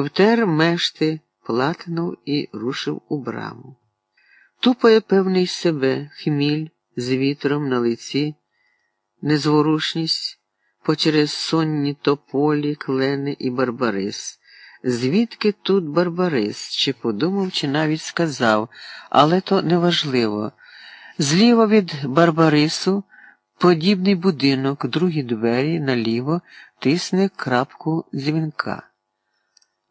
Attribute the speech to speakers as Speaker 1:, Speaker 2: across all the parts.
Speaker 1: втер мешти, платнув і рушив у браму. Тупає певний себе, хміль з вітром на лиці, незворушність почерез сонні тополі, клени і барбарис. Звідки тут Барбарис? Чи подумав, чи навіть сказав, але то неважливо. Зліва від Барбарису подібний будинок, другі двері наліво тисне крапку дзвінка.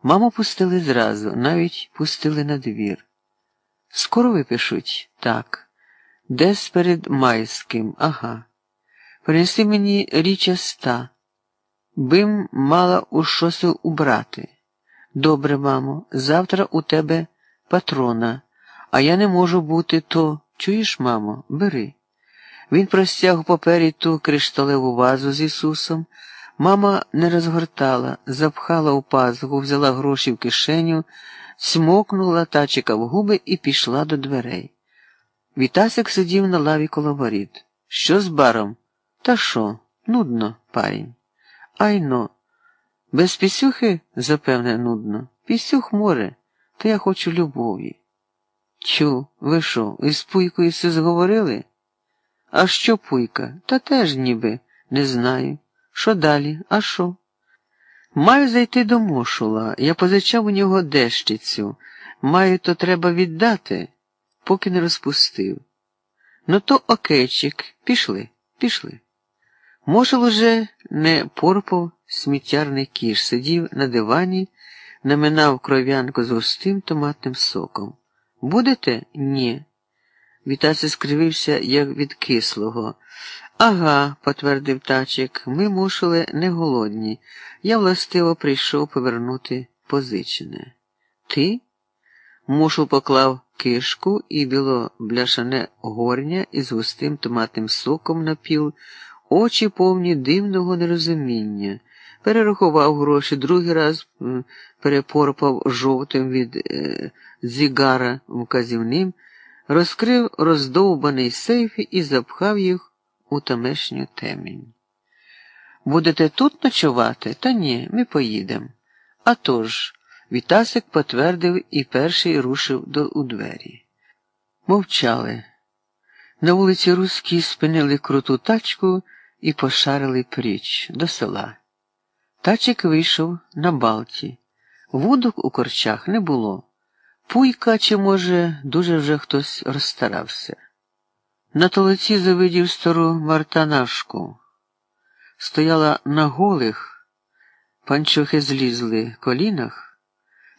Speaker 1: Маму пустили зразу, навіть пустили на двір. Скоро випишуть? Так. Десь перед майським, ага. Принеси мені річа ста. Бим мала у щось убрати. Добре, мамо, завтра у тебе патрона, а я не можу бути то. Чуєш, мамо, бери. Він простяг у папері ту кришталеву вазу з Ісусом. Мама не розгортала, запхала у пазуху, взяла гроші в кишеню, смокнула тачика в губи і пішла до дверей. Вітасик сидів на лаві коло воріт. Що з баром? Та що? Нудно, парень. Айно. Без пісюхи, запевне, нудно. Пісюх море, та я хочу любові. Чу, ви що, із пуйкою все зговорили? А що пуйка? Та теж ніби не знаю. Що далі? А що? Маю зайти до мошула. Я позичав у нього дещицю. Маю, то треба віддати, поки не розпустив. Ну, то окейчик, пішли, пішли. Мошул уже не порпав сміттярний кіш, сидів на дивані, наминав кров'янку з густим томатним соком. Будете? Ні. Вітася скривився, як від кислого. Ага, потвердив тачик, ми мушили не голодні. Я властиво прийшов повернути позичене. Ти? Мушу поклав кишку і біло бляшане горня із густим томатним соком на піл, очі повні дивного нерозуміння. Перерахував гроші, другий раз перепорпав жовтим від е, зігара вказівним, розкрив роздовбаний сейф і запхав їх у тамешню темінь. Будете тут ночувати? Та ні, ми поїдемо. А тож, Вітасик потвердив і перший рушив до у двері. Мовчали. На вулиці Руській спинили круту тачку і пошарили пріч до села. Тачик вийшов на балті. Вудок у корчах не було. Пуйка, чи, може, дуже вже хтось розстарався. На толоці завидів стару мартанашку. Стояла на голих, панчохи злізли колінах,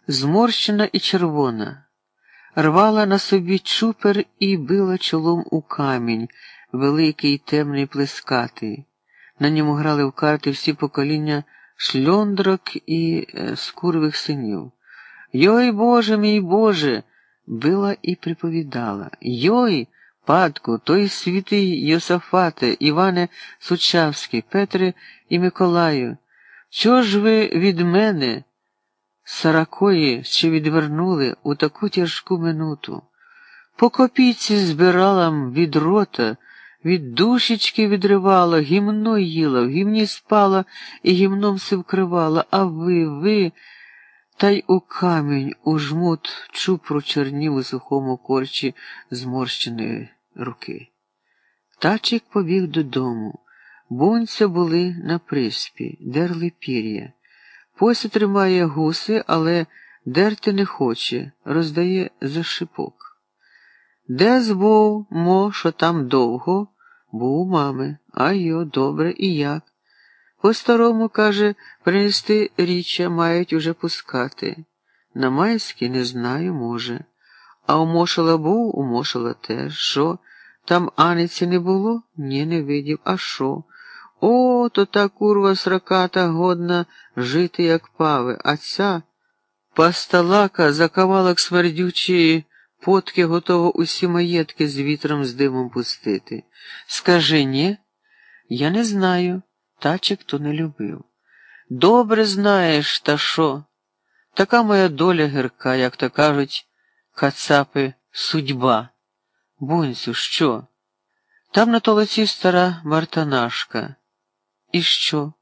Speaker 1: зморщена і червона, рвала на собі чупер і била чолом у камінь, великий, темний, плескатий. На ньому грали в карти всі покоління шльондрок і е, скурвих синів. Йой, Боже мій Боже, била і приповідала. Йой, падку, той святий Йосафате, Іване Сучавський, Петре і Миколаю. Чого ж ви від мене, саракої, ще відвернули у таку тяжку минуту? По копійці збирала від рота, від душечки відривала, гімно їла, в гімні спала і гімном се вкривала, а ви, ви. Та й у камінь у жмут чупру чернів у сухому корчі зморщеної руки. Тачик побіг додому. Бунця були на приспі, дерли пір'я. Пося тримає гуси, але дерти не хоче, роздає за шипок. Де збув, мо, що там довго, був у мами, а йо, добре і як. По старому, каже, принести річчя мають уже пускати. На майські не знаю, може. А у Мошала був, у Мошала теж. Що? Там Аниці не було? Ні, не видів. А що? О, то та курва сраката годна жити, як пави, а ця пасталака за кавалок смердючої потки готова усі маєтки з вітром з димом пустити. Скажи ні? Я не знаю. Тачик то не любив. Добре знаєш, та що? Така моя доля гірка, як то кажуть, кацапи, судьба. Бунцю, що? Там на толоці стара мартанашка. І що?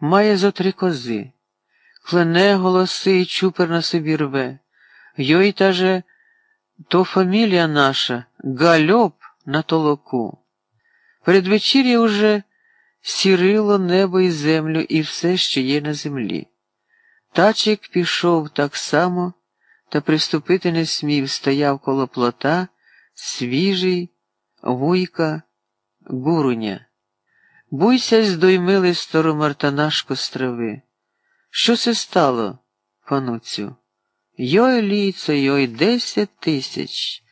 Speaker 1: Має зо три кози. хлене голоси і чупер на собі рве. Йой та же, то фамілія наша, гальоп на толоку. Передвечір'я уже сірило небо і землю і все, що є на землі. Тачик пішов так само, та приступити не смів, стояв коло плота, свіжий, вуйка, гуруня. Буйся здоймили стару мартанашку з трави. Що це стало, пануцю? Йой ліце, йой десять тисяч.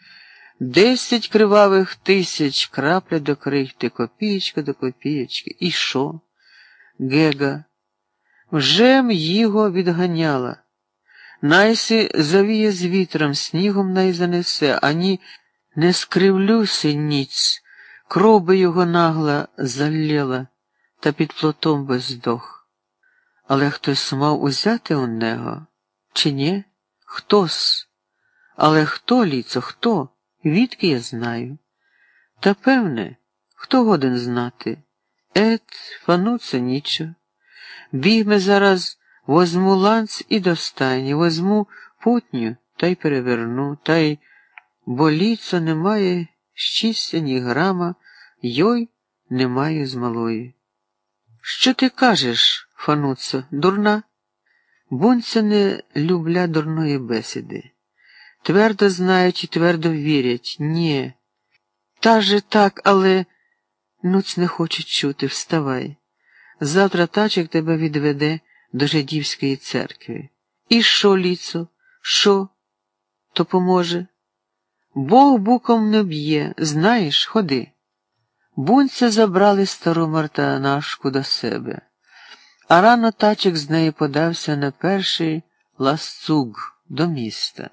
Speaker 1: Десять кривавих тисяч, крапля до крихти, копієчка до копієчки. І що? Гега. Вже м його відганяла. Найси завіє з вітром, снігом най занесе, ані не скривлюся ніць, кров би його нагла залєла, та під плотом би здох. Але хтось мав узяти у нього, чи ні? Хтось? Але хто, ліцо, хто? Відки я знаю? Та певне, хто годен знати? Ет, фануться нічо. Бігме зараз возьму ланц і до стайні, возьму путню та й переверну, та й бо ліцо немає щастя, ні грама, йой немає з малої. Що ти кажеш, фануцо, дурна? Бунця не любля дурної бесіди. Твердо знають і твердо вірять. Ні. Та же так, але нуц не хочуть чути, вставай. Завтра тачик тебе відведе до жидівської церкви. І що, ліцо? Що? То поможе? Бог буком не б'є, знаєш, ходи. Бунця забрали стару мартанашку до себе, а рано тачик з неї подався на перший ласцуг до міста.